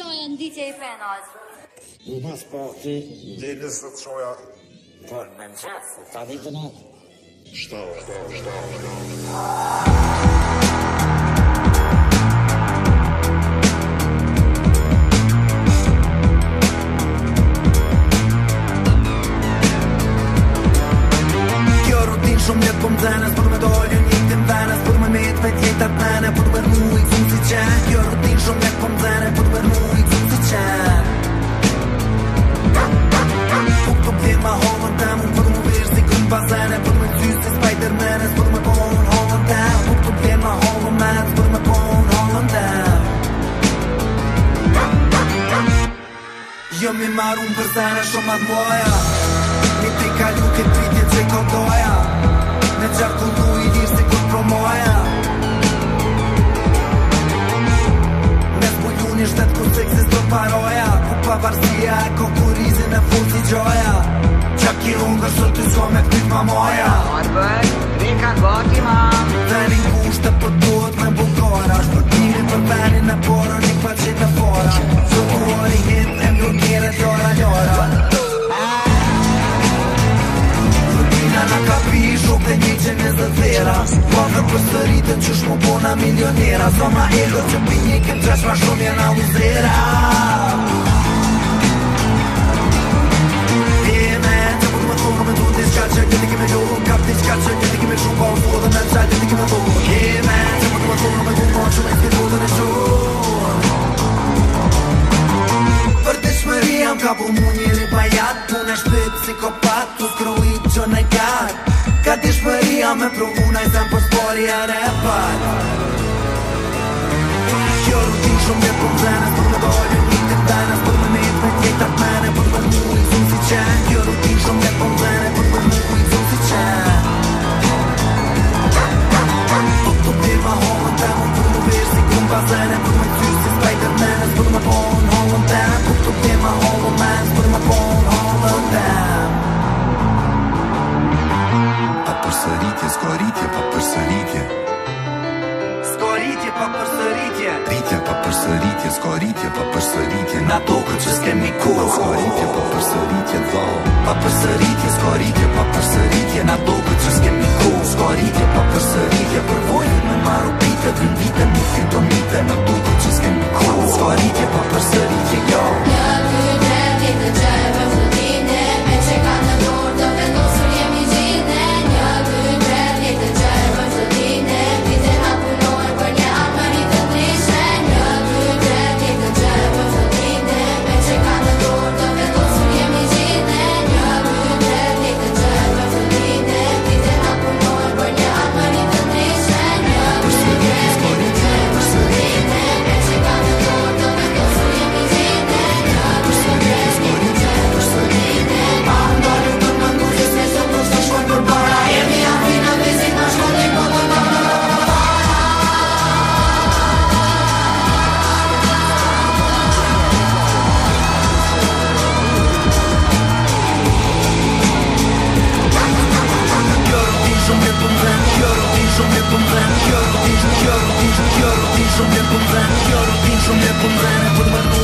qoja ndytje i penat? Në mas pati, po, dhe nësë të qoja... Po, për me në qasë, ta dhe të në... Shtau, shtau, shtau, shtau, Shumë një pëmë dhenës Për me dollë një të më dhenës me me të vetë Për me mu Për me po Për me po unë hollë ndër Jo mi këtë piti që i Në gjartu du i lirë si këtë promoja Në të pojuni shtetë këtë cikësit të paroja Këtë pavarësia e këtë e fuzi gjoja Dhe së të zua me pit ma moja Mojt bëj, rinë ka bëti ma Dhe një kushte për duhet me bukora Shë për tiri për venin e porë Një këpër që të fora Zukuori hit e mjë kjere tjora ljora Vërtina në ka pishu Dhe një që në zë thera Po dhe për së rritën që shmo pona milionera Zoma ego që për një këmë qashma shumë një këmë qashma Ko pa të krujt që në kajt Ka t'i shperia me proguna I t'em për sporia në e pat Kjo rrë t'i shumë e përpren Скорите по посорите на то, что с кем никого. Скорите по посорите во. По посорите, скорите по посорите на то, что с кем никого. Скорите по посорите. put my